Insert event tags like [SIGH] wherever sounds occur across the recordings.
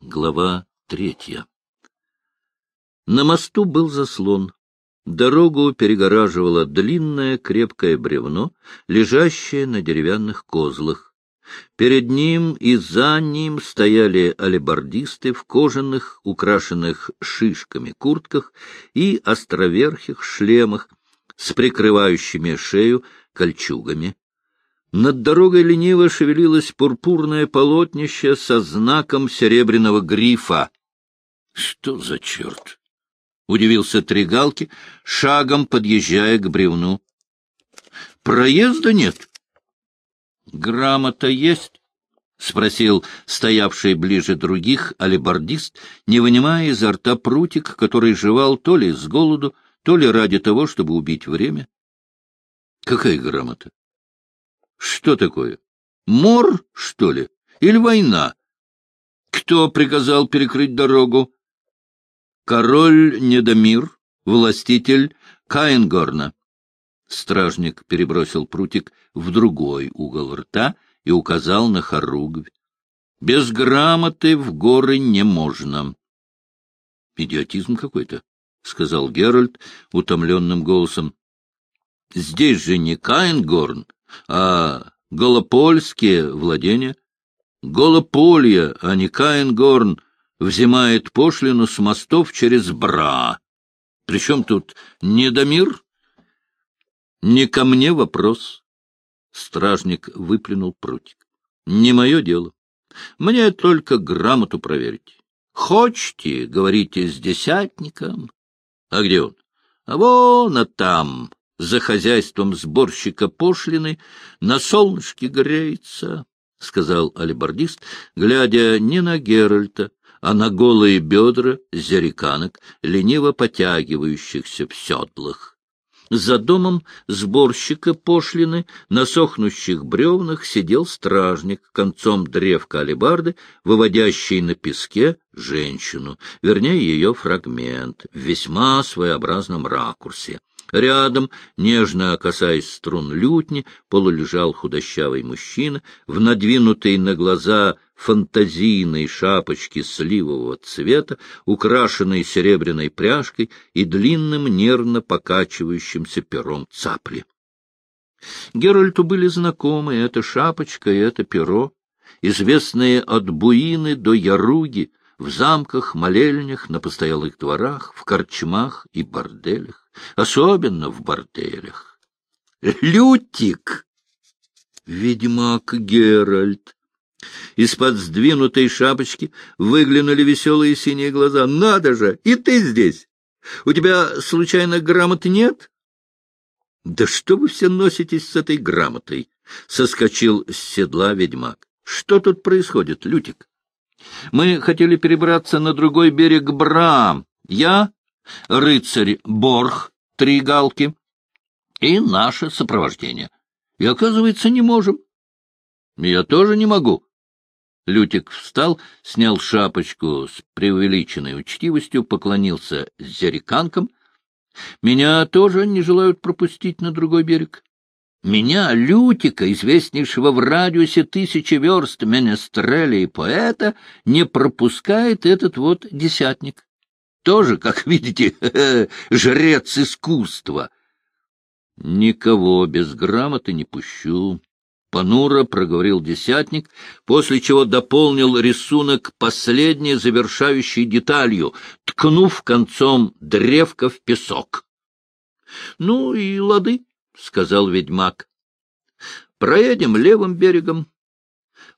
Глава третья На мосту был заслон. Дорогу перегораживало длинное крепкое бревно, лежащее на деревянных козлах. Перед ним и за ним стояли алебардисты в кожаных, украшенных шишками куртках и островерхих шлемах с прикрывающими шею кольчугами. Над дорогой лениво шевелилось пурпурное полотнище со знаком серебряного грифа. — Что за черт? — удивился Тригалки, шагом подъезжая к бревну. — Проезда нет. — Грамота есть? — спросил стоявший ближе других алибардист, не вынимая изо рта прутик, который жевал то ли с голоду, то ли ради того, чтобы убить время. — Какая грамота? Что такое? Мор, что ли? Или война? Кто приказал перекрыть дорогу? Король Недомир, властитель Каингорна. Стражник перебросил прутик в другой угол рта и указал на хоругвь. Без грамоты в горы не можно. — Идиотизм какой-то, — сказал Геральт утомленным голосом. — Здесь же не Каингорн, а голопольские владения. Голополье, а не Каингорн, взимает пошлину с мостов через Бра. Причем тут Недомир? Не ко мне вопрос. Стражник выплюнул прутик. Не мое дело. Мне только грамоту проверить. Хочете, говорите, с десятником? А где он? А вон а там, за хозяйством сборщика пошлины, на солнышке греется, — сказал алибардист, глядя не на Геральта, а на голые бедра зериканок, лениво потягивающихся в седлах. За домом сборщика пошлины на сохнущих бревнах сидел стражник концом древка алебарды, выводящий на песке женщину, вернее, ее фрагмент, в весьма своеобразном ракурсе. Рядом, нежно касаясь струн лютни, полулежал худощавый мужчина в надвинутой на глаза фантазийной шапочке сливового цвета, украшенной серебряной пряжкой и длинным нервно покачивающимся пером цапли. Геральту были знакомы эта шапочка и это перо, известные от Буины до Яруги, в замках, молельнях, на постоялых дворах, в корчмах и борделях, особенно в борделях. Лютик! Ведьмак Геральт! Из-под сдвинутой шапочки выглянули веселые синие глаза. «Надо же! И ты здесь! У тебя, случайно, грамот нет?» «Да что вы все носитесь с этой грамотой?» — соскочил с седла ведьмак. «Что тут происходит, Лютик?» Мы хотели перебраться на другой берег Бра. Я, рыцарь Борх, три галки и наше сопровождение. И, оказывается, не можем. Я тоже не могу. Лютик встал, снял шапочку с преувеличенной учтивостью, поклонился зериканкам. Меня тоже не желают пропустить на другой берег. Меня, Лютика, известнейшего в радиусе тысячи верст менестреля и поэта, не пропускает этот вот десятник. Тоже, как видите, [LAUGHS] жрец искусства. Никого без грамоты не пущу. Понуро проговорил десятник, после чего дополнил рисунок последней завершающей деталью, ткнув концом древка в песок. — Ну и лады, — сказал ведьмак. — Проедем левым берегом.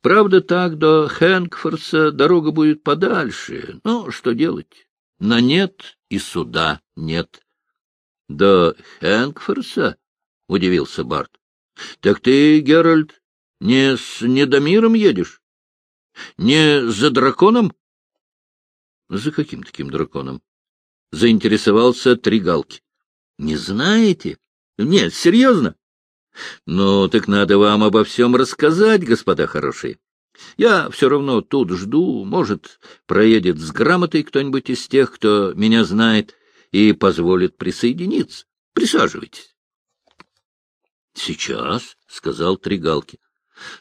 Правда, так до Хэнкфорса дорога будет подальше. Но что делать? На нет и суда нет. — До Хэнкфорса? — удивился Барт. — Так ты, Геральт, не с Недомиром едешь? Не за драконом? — За каким таким драконом? — заинтересовался Тригалки. — Не знаете? Нет, серьезно? Ну, так надо вам обо всем рассказать, господа хорошие. Я все равно тут жду, может, проедет с грамотой кто-нибудь из тех, кто меня знает, и позволит присоединиться. Присаживайтесь. — Сейчас, — сказал Тригалки.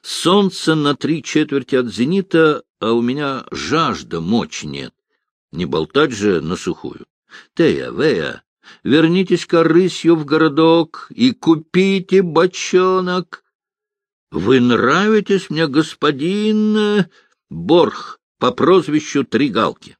Солнце на три четверти от зенита а у меня жажда мочь нет. Не болтать же на сухую. Тея, Вея, вернитесь-ка рысью в городок и купите бочонок. Вы нравитесь мне, господин э, Борх, по прозвищу Тригалки.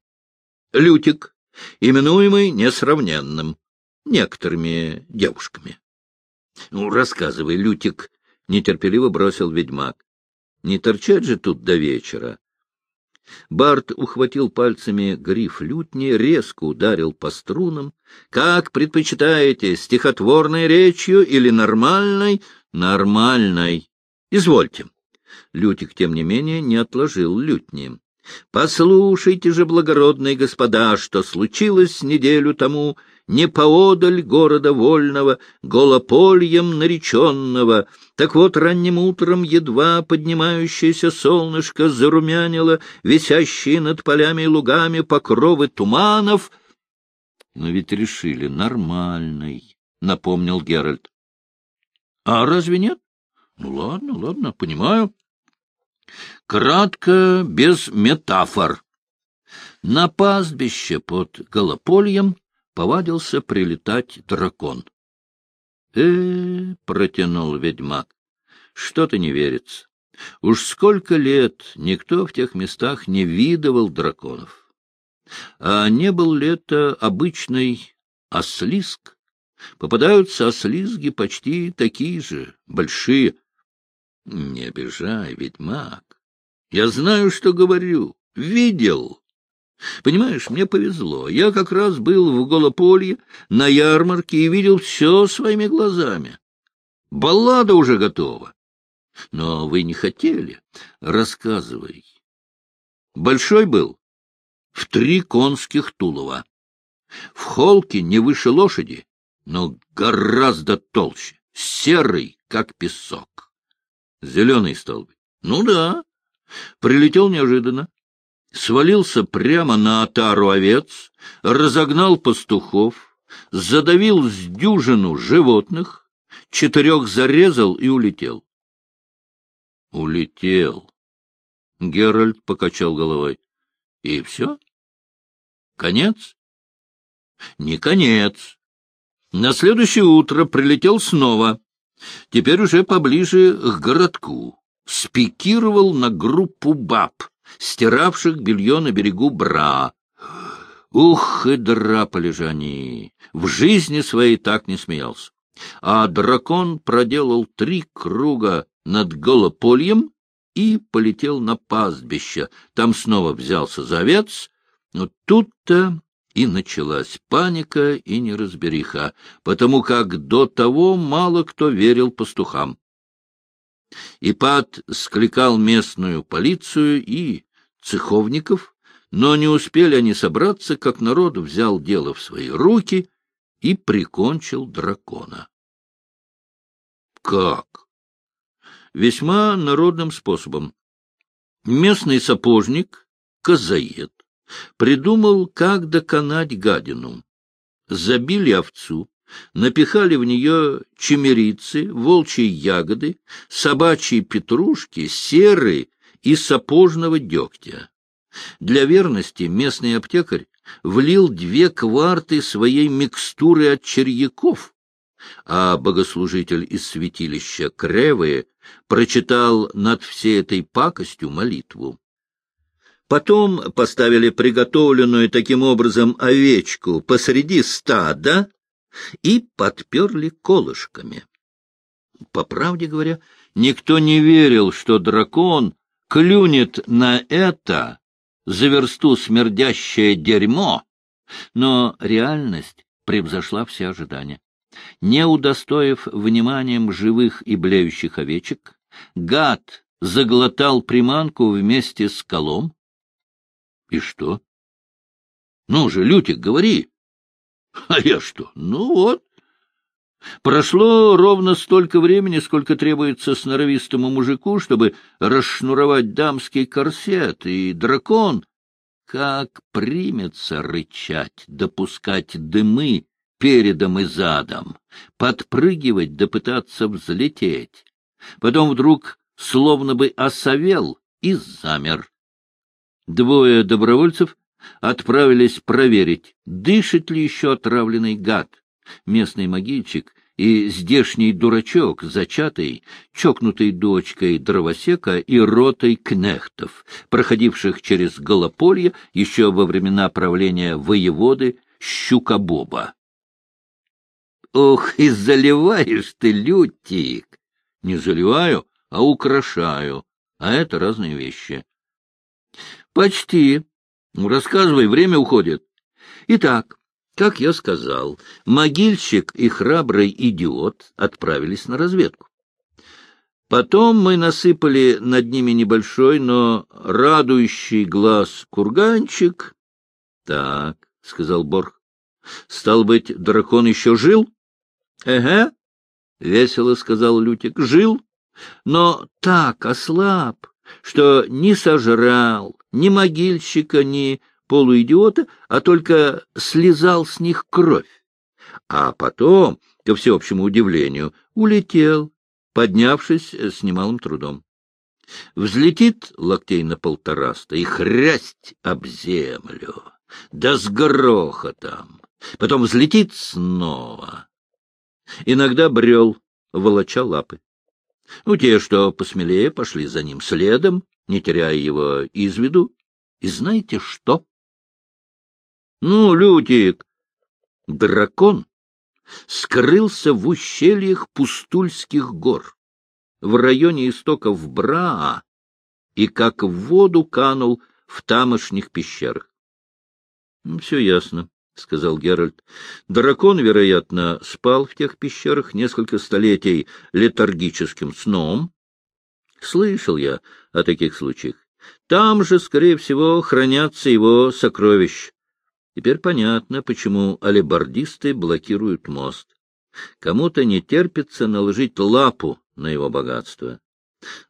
Лютик, именуемый несравненным некоторыми девушками. — Ну, рассказывай, Лютик, — нетерпеливо бросил ведьмак. — Не торчать же тут до вечера. Барт ухватил пальцами гриф лютни, резко ударил по струнам. — Как предпочитаете, стихотворной речью или нормальной? — Нормальной. — Извольте. Лютик, тем не менее, не отложил лютни. — Послушайте же, благородные господа, что случилось неделю тому не поодаль города вольного, голопольем нареченного. Так вот, ранним утром едва поднимающееся солнышко зарумянило висящие над полями и лугами покровы туманов. — Но ведь решили, нормальный, — напомнил Геральт. — А разве нет? Ну, ладно, ладно, понимаю. Кратко, без метафор. На пастбище под Голопольем повадился прилетать дракон. э, протянул ведьмак, — что-то не верится. Уж сколько лет никто в тех местах не видывал драконов. А не был ли это обычный ослизг? Попадаются ослизги почти такие же, большие. Не обижай, ведьмак. Я знаю, что говорю. Видел. Понимаешь, мне повезло. Я как раз был в Голополье на ярмарке и видел все своими глазами. Баллада уже готова. Но вы не хотели. Рассказывай. Большой был? В три конских тулова. В холке не выше лошади, но гораздо толще, серый, как песок. Зеленый столб. Ну да. Прилетел неожиданно свалился прямо на отару овец, разогнал пастухов, задавил с дюжину животных, четырех зарезал и улетел. — Улетел. Геральт покачал головой. — И все? Конец? — Не конец. На следующее утро прилетел снова, теперь уже поближе к городку, спикировал на группу баб стиравших белье на берегу Бра. Ух, и драпали же они! В жизни своей так не смеялся. А дракон проделал три круга над Голопольем и полетел на пастбище. Там снова взялся за овец. Но тут-то и началась паника и неразбериха, потому как до того мало кто верил пастухам. Ипат скликал местную полицию и цеховников, но не успели они собраться, как народ взял дело в свои руки и прикончил дракона. Как? Весьма народным способом. Местный сапожник, Казаед, придумал, как доконать гадину. Забили овцу, напихали в нее чемерицы, волчьи ягоды, собачьи петрушки, серы и сапожного дегтя. Для верности местный аптекарь влил две кварты своей микстуры от черьяков, а богослужитель из святилища Кревы прочитал над всей этой пакостью молитву. Потом поставили приготовленную таким образом овечку посреди стада и подперли колышками. По правде говоря, никто не верил, что дракон клюнет на это за версту смердящее дерьмо, но реальность превзошла все ожидания. Не удостоив вниманием живых и блеющих овечек, гад заглотал приманку вместе с колом. И что? Ну же, Лютик, говори. А я что? Ну вот, Прошло ровно столько времени, сколько требуется сноровистому мужику, чтобы расшнуровать дамский корсет, и дракон как примется рычать, допускать дымы передом и задом, подпрыгивать да пытаться взлететь. Потом вдруг словно бы осовел и замер. Двое добровольцев отправились проверить, дышит ли еще отравленный гад. Местный могильчик и здешний дурачок, зачатый, чокнутой дочкой дровосека и ротой кнехтов, проходивших через Голополье еще во времена правления воеводы Щукобоба. — Ох, и заливаешь ты, Лютик! — Не заливаю, а украшаю, а это разные вещи. — Почти. Рассказывай, время уходит. Итак, как я сказал, могильщик и храбрый идиот отправились на разведку. Потом мы насыпали над ними небольшой, но радующий глаз курганчик. — Так, — сказал Борг, — стал быть, дракон еще жил? — Эге, — весело сказал Лютик, — жил, но так ослаб, что не сожрал ни могильщика, ни полуидиота, а только слезал с них кровь. А потом, ко всеобщему удивлению, улетел, поднявшись с немалым трудом. Взлетит локтей на полтораста и хрясть об землю, да с грохотом, потом взлетит снова. Иногда брел, волоча лапы. Ну, те, что посмелее, пошли за ним следом, не теряя его из виду. И знаете что? Ну, Лютик, дракон скрылся в ущельях Пустульских гор, в районе истоков Браа, и как в воду канул в тамошних пещерах. Ну, — Все ясно, — сказал Геральт. Дракон, вероятно, спал в тех пещерах несколько столетий летаргическим сном. Слышал я о таких случаях. Там же, скорее всего, хранятся его сокровища. Теперь понятно, почему алибардисты блокируют мост. Кому-то не терпится наложить лапу на его богатство.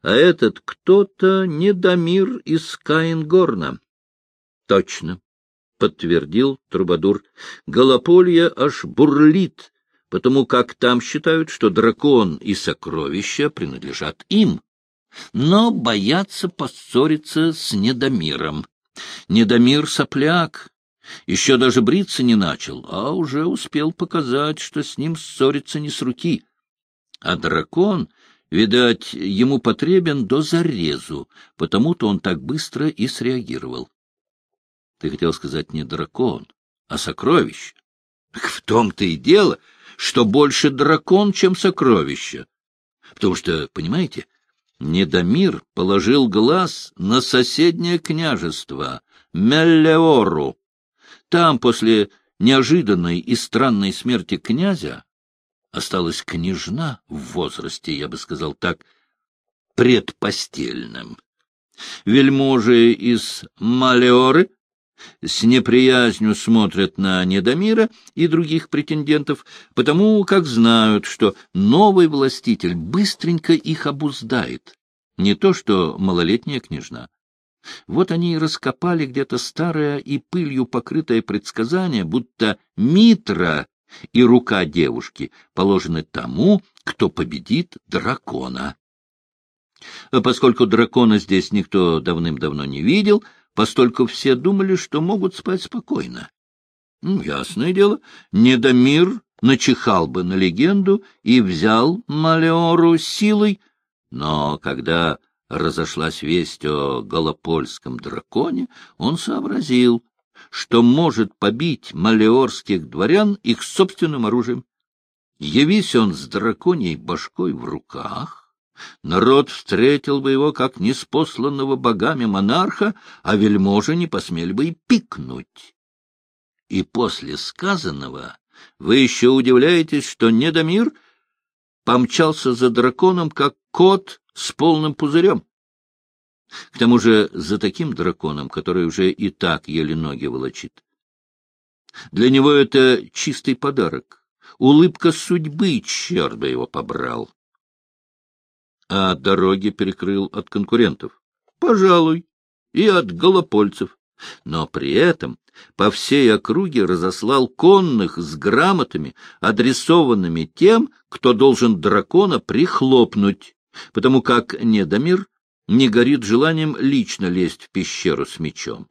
А этот кто-то недомир из Каингорна. — Точно, — подтвердил Трубадур. — Голополье аж бурлит, потому как там считают, что дракон и сокровища принадлежат им. Но боятся поссориться с Недомиром. Недомир — сопляк, еще даже бриться не начал, а уже успел показать, что с ним ссориться не с руки. А дракон, видать, ему потребен до зарезу, потому-то он так быстро и среагировал. Ты хотел сказать не дракон, а сокровище. В том-то и дело, что больше дракон, чем сокровище. Потому что, понимаете, Недомир положил глаз на соседнее княжество, Меллеору, там, после неожиданной и странной смерти князя, осталась княжна в возрасте, я бы сказал так, предпостельным. Вельможи из Малеоры с неприязнью смотрят на Недомира и других претендентов, потому как знают, что новый властитель быстренько их обуздает, не то что малолетняя княжна. Вот они и раскопали где-то старое и пылью покрытое предсказание, будто Митра и рука девушки положены тому, кто победит дракона. Поскольку дракона здесь никто давным-давно не видел, постольку все думали, что могут спать спокойно. Ну, ясное дело, Недомир начихал бы на легенду и взял Малеору силой, но когда разошлась весть о голопольском драконе, он сообразил, что может побить малеорских дворян их собственным оружием. Явись он с драконьей башкой в руках, народ встретил бы его как неспосланного богами монарха, а вельможи не посмели бы и пикнуть. И после сказанного вы еще удивляетесь, что Недомир помчался за драконом, как кот с полным пузырем. К тому же за таким драконом, который уже и так еле ноги волочит. Для него это чистый подарок, улыбка судьбы, черт бы его побрал. А дороги перекрыл от конкурентов? Пожалуй, и от голопольцев. Но при этом по всей округе разослал конных с грамотами, адресованными тем, кто должен дракона прихлопнуть потому как Недомир не горит желанием лично лезть в пещеру с мечом.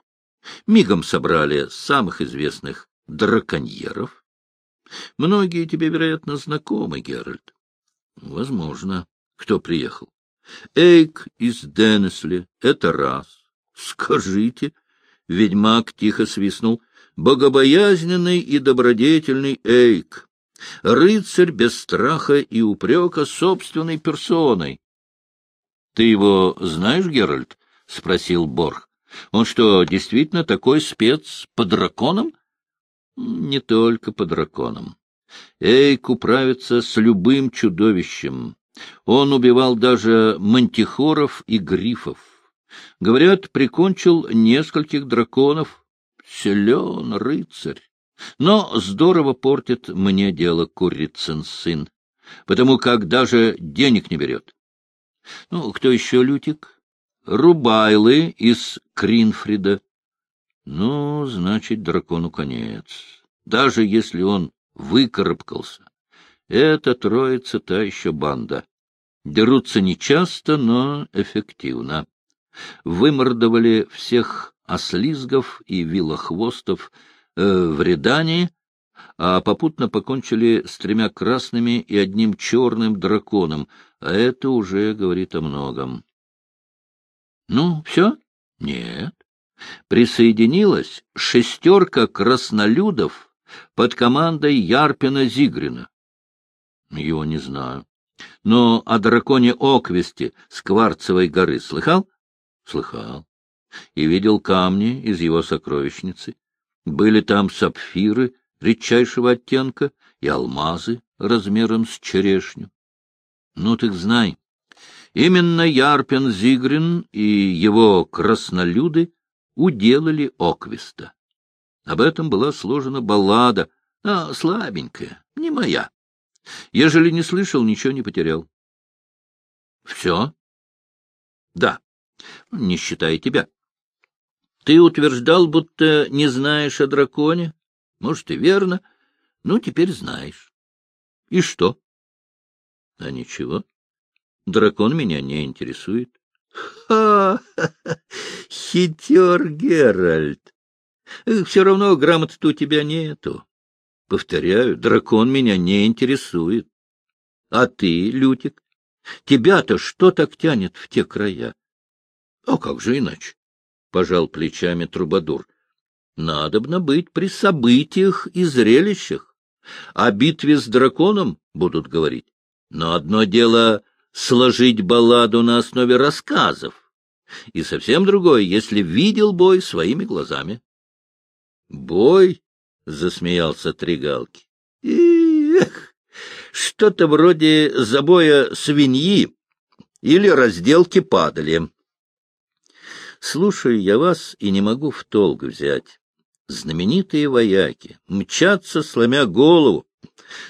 Мигом собрали самых известных драконьеров. Многие тебе, вероятно, знакомы, Геральт. Возможно. Кто приехал? Эйк из Денесли. Это раз. Скажите. Ведьмак тихо свистнул. Богобоязненный и добродетельный Эйк. Рыцарь без страха и упрека собственной персоной. — Ты его знаешь, Геральт? — спросил Борх. — Он что, действительно такой спец по драконам? — Не только по драконам. Эйк управится с любым чудовищем. Он убивал даже мантихоров и грифов. Говорят, прикончил нескольких драконов. Силен рыцарь. Но здорово портит мне дело курицын сын, потому как даже денег не берет. Ну, кто еще, Лютик? Рубайлы из Кринфрида. Ну, значит, дракону конец. Даже если он выкарабкался. Это троица та еще банда. Дерутся нечасто, но эффективно. Вымордовали всех ослизгов и вилохвостов э, в Редании, а попутно покончили с тремя красными и одним черным драконом, а это уже говорит о многом. Ну, все? Нет. Присоединилась шестерка краснолюдов под командой Ярпина-Зигрина. Его не знаю. Но о драконе Оквесте с Кварцевой горы слыхал? Слыхал. И видел камни из его сокровищницы. Были там сапфиры редчайшего оттенка и алмазы размером с черешню. Ну, так знай, именно Ярпин Зигрин и его краснолюды уделали Оквиста. Об этом была сложена баллада, а слабенькая, не моя. Ежели не слышал, ничего не потерял. — Все? — Да, не считая тебя. Ты утверждал, будто не знаешь о драконе. Может, и верно. Ну, теперь знаешь. И что? — А ничего. Дракон меня не интересует. Ха — Ха-ха-ха! Хитер Геральт! Все равно грамоты-то у тебя нету. Повторяю, дракон меня не интересует. А ты, Лютик, тебя-то что так тянет в те края? А как же иначе? — пожал плечами Трубадур. — Надобно быть при событиях и зрелищах. О битве с драконом будут говорить. Но одно дело — сложить балладу на основе рассказов, и совсем другое, если видел бой своими глазами. — Бой? — засмеялся Тригалки. — Эх, что-то вроде забоя свиньи или разделки падали. Слушаю я вас и не могу в толк взять. Знаменитые вояки мчатся, сломя голову,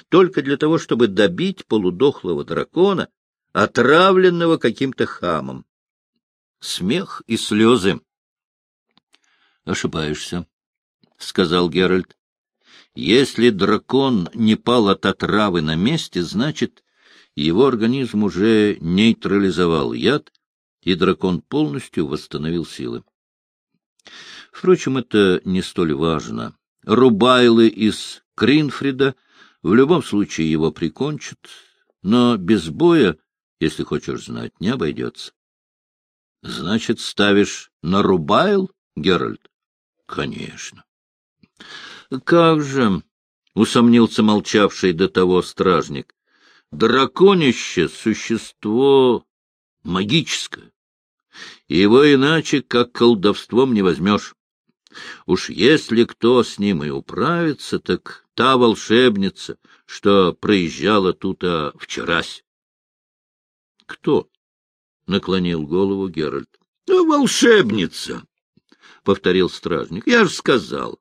только для того, чтобы добить полудохлого дракона, отравленного каким-то хамом. Смех и слезы. Ошибаешься. — сказал Геральт. — Если дракон не пал от отравы на месте, значит, его организм уже нейтрализовал яд, и дракон полностью восстановил силы. Впрочем, это не столь важно. Рубайлы из Кринфрида в любом случае его прикончат, но без боя, если хочешь знать, не обойдется. — Значит, ставишь на Рубайл, Геральт? — Конечно. — Как же, — усомнился молчавший до того стражник, — драконище — существо магическое. Его иначе, как колдовством, не возьмешь. Уж если кто с ним и управится, так та волшебница, что проезжала тут а вчерась. — Кто? — наклонил голову Геральт. — Волшебница, — повторил стражник. — Я же сказал.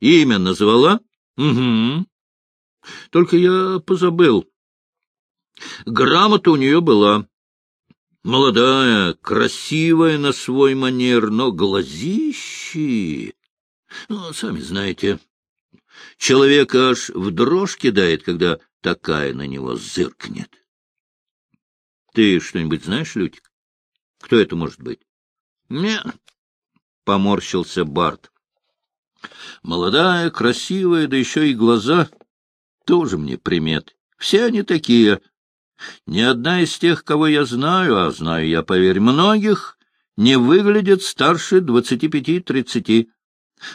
Имя назвала? Угу. Только я позабыл. Грамота у нее была. Молодая, красивая на свой манер, но глазищи... Ну, сами знаете, человек аж в дрожь кидает, когда такая на него зыркнет. Ты что-нибудь знаешь, Лютик? Кто это может быть? — Не, — поморщился Барт. — Молодая, красивая, да еще и глаза. Тоже мне примет. Все они такие. Ни одна из тех, кого я знаю, а знаю я, поверь, многих, не выглядит старше двадцати пяти-тридцати.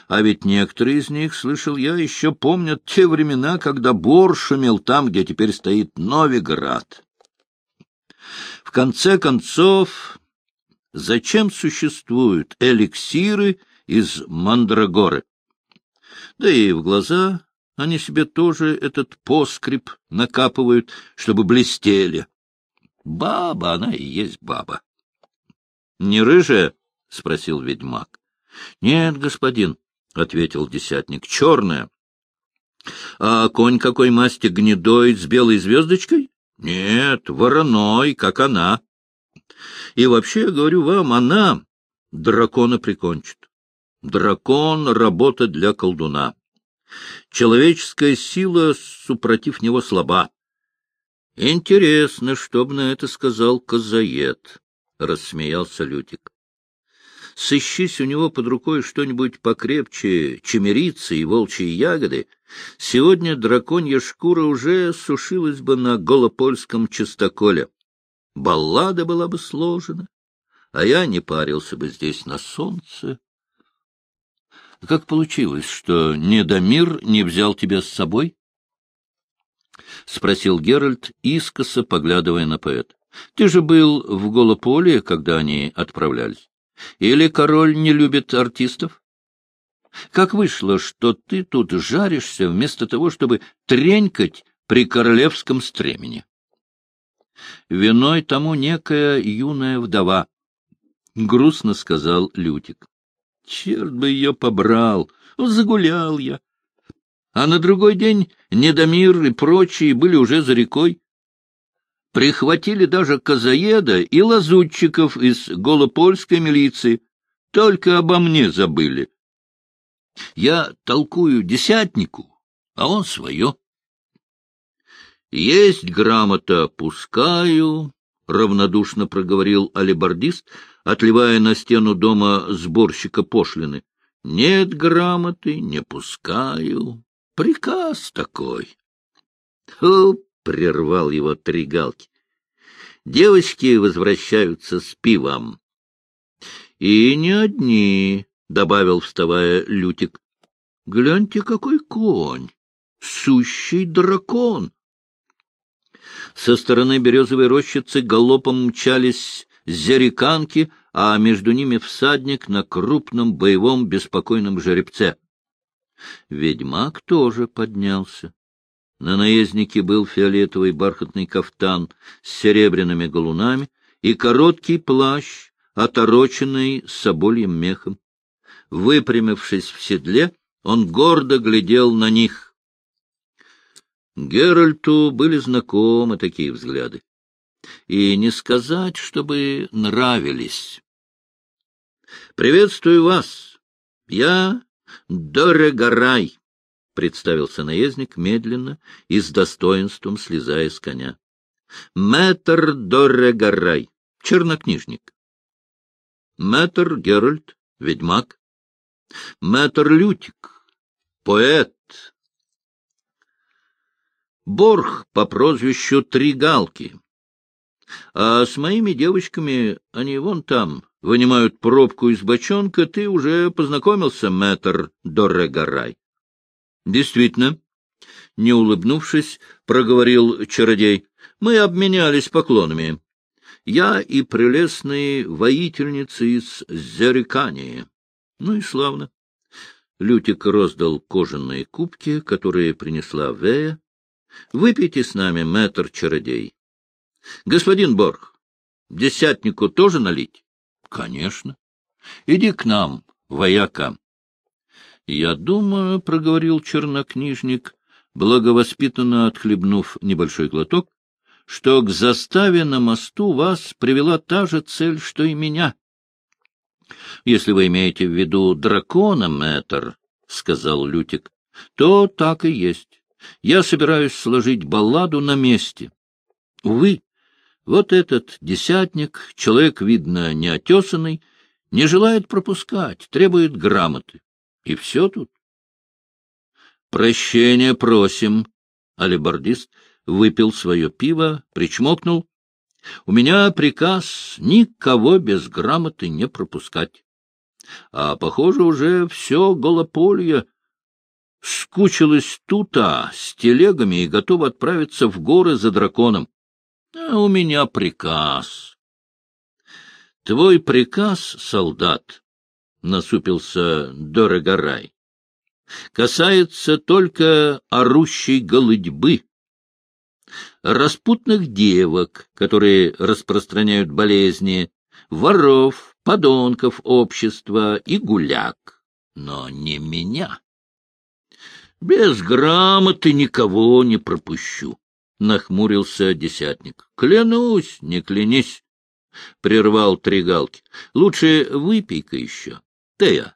А ведь некоторые из них, слышал я, еще помнят те времена, когда Бор шумел там, где теперь стоит Новиград. В конце концов, зачем существуют эликсиры из мандрагоры? Да и в глаза они себе тоже этот поскрип накапывают, чтобы блестели. Баба, она и есть баба. — Не рыжая? — спросил ведьмак. — Нет, господин, — ответил десятник, — черная. — А конь какой масти гнедой с белой звездочкой? — Нет, вороной, как она. И вообще, говорю вам, она дракона прикончит. Дракон — работа для колдуна. Человеческая сила, супротив него, слаба. Интересно, что бы на это сказал Казаед, — рассмеялся Лютик. Сыщись у него под рукой что-нибудь покрепче чемерицы и волчьи ягоды, сегодня драконья шкура уже сушилась бы на голопольском чистоколе. Баллада была бы сложена, а я не парился бы здесь на солнце. Как получилось, что Недомир не взял тебя с собой? — спросил Геральт, искоса поглядывая на поэта. — Ты же был в Голополе, когда они отправлялись. Или король не любит артистов? Как вышло, что ты тут жаришься вместо того, чтобы тренькать при королевском стремени? Виной тому некая юная вдова, — грустно сказал Лютик. Черт бы ее побрал! Загулял я. А на другой день Недомир и прочие были уже за рекой. Прихватили даже Казаеда и лазутчиков из голопольской милиции. Только обо мне забыли. Я толкую десятнику, а он свое. Есть грамота, пускаю, — равнодушно проговорил алибардист, отливая на стену дома сборщика пошлины. — Нет грамоты, не пускаю. Приказ такой. Прервал его Тригалки. Девочки возвращаются с пивом. — И не одни, — добавил, вставая Лютик. — Гляньте, какой конь! Сущий дракон! Со стороны березовой рощицы галопом мчались зериканки, а между ними всадник на крупном боевом беспокойном жеребце. Ведьмак тоже поднялся. На наезднике был фиолетовый бархатный кафтан с серебряными галунами и короткий плащ, отороченный собольем мехом. Выпрямившись в седле, он гордо глядел на них — Геральту были знакомы такие взгляды. И не сказать, чтобы нравились. — Приветствую вас. Я Дорегарай, — представился наездник медленно и с достоинством слезая с коня. — Мэтр Дорегарай, чернокнижник. Мэтр Геральт, ведьмак. Мэтр Лютик, поэт, Борх по прозвищу Тригалки. А с моими девочками они вон там вынимают пробку из бочонка, ты уже познакомился, мэтр Доррегарай. — Действительно, — не улыбнувшись, проговорил чародей, — мы обменялись поклонами. Я и прелестные воительницы из Зерикании. Ну и славно. Лютик роздал кожаные кубки, которые принесла Вея, Выпейте с нами, мэтр-чародей. Господин Борг, десятнику тоже налить? Конечно. Иди к нам, вояка. Я думаю, — проговорил чернокнижник, благовоспитанно отхлебнув небольшой глоток, — что к заставе на мосту вас привела та же цель, что и меня. — Если вы имеете в виду дракона, мэтр, — сказал Лютик, — то так и есть. Я собираюсь сложить балладу на месте. Увы, Вот этот десятник, человек, видно, неотесанный, не желает пропускать, требует грамоты. И все тут. Прощения просим. Алибардист выпил свое пиво, причмокнул. У меня приказ никого без грамоты не пропускать. А, похоже, уже все голополье скучилось тут-а с телегами и готово отправиться в горы за драконом. А у меня приказ. Твой приказ, солдат, — насупился Дорогорай, — касается только орущей голыдьбы, распутных девок, которые распространяют болезни, воров, подонков общества и гуляк, но не меня. Без грамоты никого не пропущу нахмурился десятник. — Клянусь, не клянись, — прервал Тригалки. — Лучше выпей-ка еще. Тея,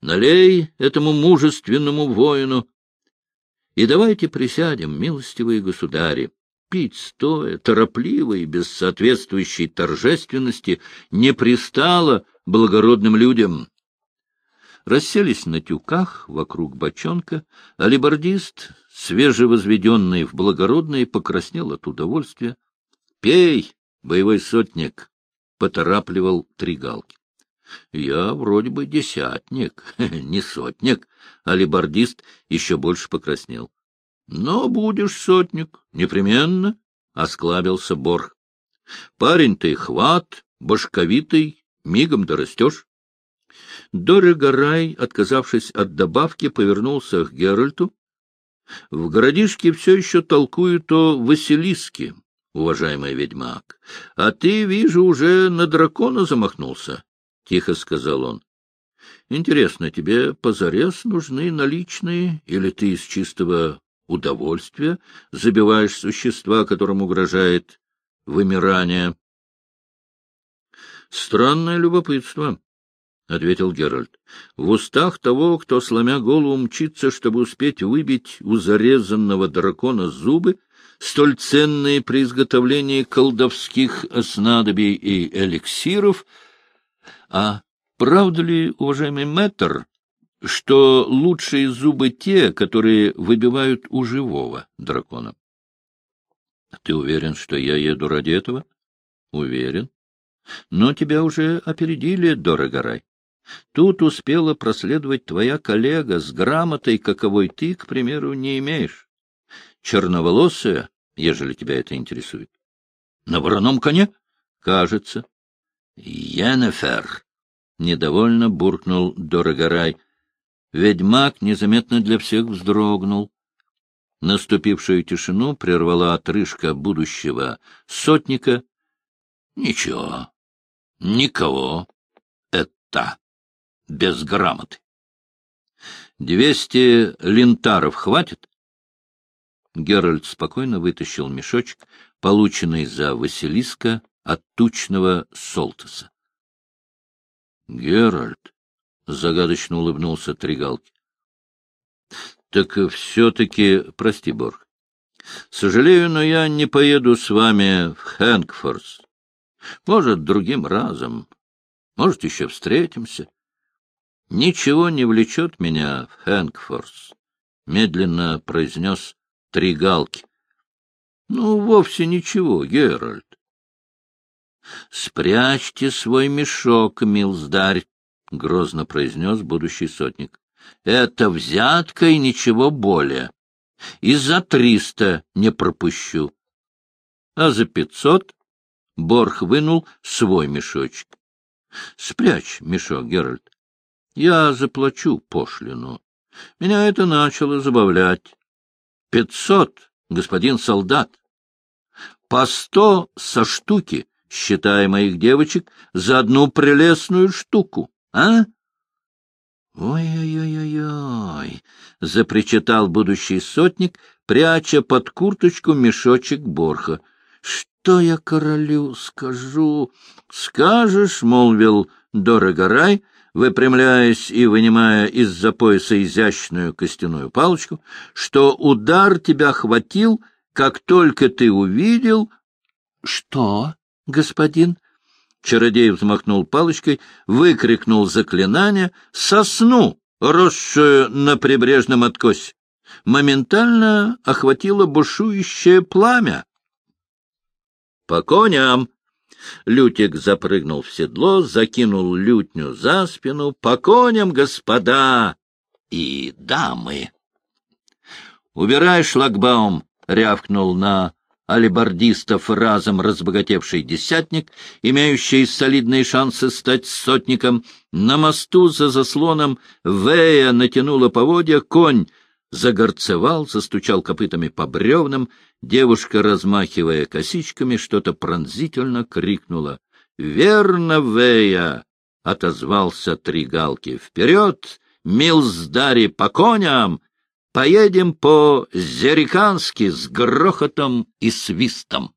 налей этому мужественному воину. И давайте присядем, милостивые государи. Пить стоя, торопливо и без соответствующей торжественности не пристало благородным людям расселись на тюках вокруг бочонка, а либордист, свежевозведенный в благородные, покраснел от удовольствия. — Пей, боевой сотник! — поторапливал Тригалки. — Я вроде бы десятник, [LAUGHS] не сотник, а либордист еще больше покраснел. — Но будешь сотник, непременно, — осклабился Борг. — Парень ты хват, башковитый, мигом дорастешь. Дорога отказавшись от добавки, повернулся к Геральту. — В городишке все еще толкуют о Василиске, уважаемый ведьмак. А ты, вижу, уже на дракона замахнулся, — тихо сказал он. — Интересно, тебе позарез нужны наличные, или ты из чистого удовольствия забиваешь существа, которым угрожает вымирание? — Странное любопытство, — ответил Геральт. — В устах того, кто, сломя голову, мчится, чтобы успеть выбить у зарезанного дракона зубы, столь ценные при изготовлении колдовских снадобий и эликсиров. А правда ли, уважаемый мэтр, что лучшие зубы те, которые выбивают у живого дракона? — Ты уверен, что я еду ради этого? — Уверен. Но тебя уже опередили, Дорогорай. Тут успела проследовать твоя коллега с грамотой, каковой ты, к примеру, не имеешь. Черноволосая, ежели тебя это интересует. На вороном коне? Кажется. Йеннефер. Недовольно буркнул Дорогорай. Ведьмак незаметно для всех вздрогнул. Наступившую тишину прервала отрыжка будущего сотника. — Ничего, никого, это без грамоты. Двести лентаров хватит? Геральт спокойно вытащил мешочек, полученный за Василиска от тучного Солтеса. — Геральт, — загадочно улыбнулся Тригалки, — так все-таки, прости, Борг, сожалею, но я не поеду с вами в Хэнкфорс. Может, другим разом, может, еще встретимся. Ничего не влечет меня в Хэнкфорс, — медленно произнес Тригалки. — Ну, вовсе ничего, Геральт. — Спрячьте свой мешок, милздарь, — грозно произнес будущий сотник. — Это взятка и ничего более. И за триста не пропущу. А за пятьсот Борх вынул свой мешочек. — Спрячь мешок, Геральт. Я заплачу пошлину. Меня это начало забавлять. Пятьсот, господин солдат. По сто со штуки, считая моих девочек, за одну прелестную штуку, а? «Ой-ой-ой-ой!» — запричитал будущий сотник, пряча под курточку мешочек борха. «Что я королю скажу?» «Скажешь, — молвил Дорогорай, выпрямляясь и вынимая из-за пояса изящную костяную палочку, что удар тебя хватил, как только ты увидел... — Что, господин? Чародей взмахнул палочкой, выкрикнул заклинание «Сосну!» росшую на прибрежном откосе. Моментально охватило бушующее пламя. — По коням! Лютик запрыгнул в седло, закинул лютню за спину. — По коням, господа и дамы! — Убирай шлагбаум! — рявкнул на алибардистов разом разбогатевший десятник, имеющий солидные шансы стать сотником. На мосту за заслоном Вея натянула поводья, конь загорцевал, застучал копытами по бревнам, девушка, размахивая косичками, что-то пронзительно крикнула. — Верно, Вея! — отозвался Тригалки. — Вперед, милздари, по коням! Поедем по-зерикански с грохотом и свистом.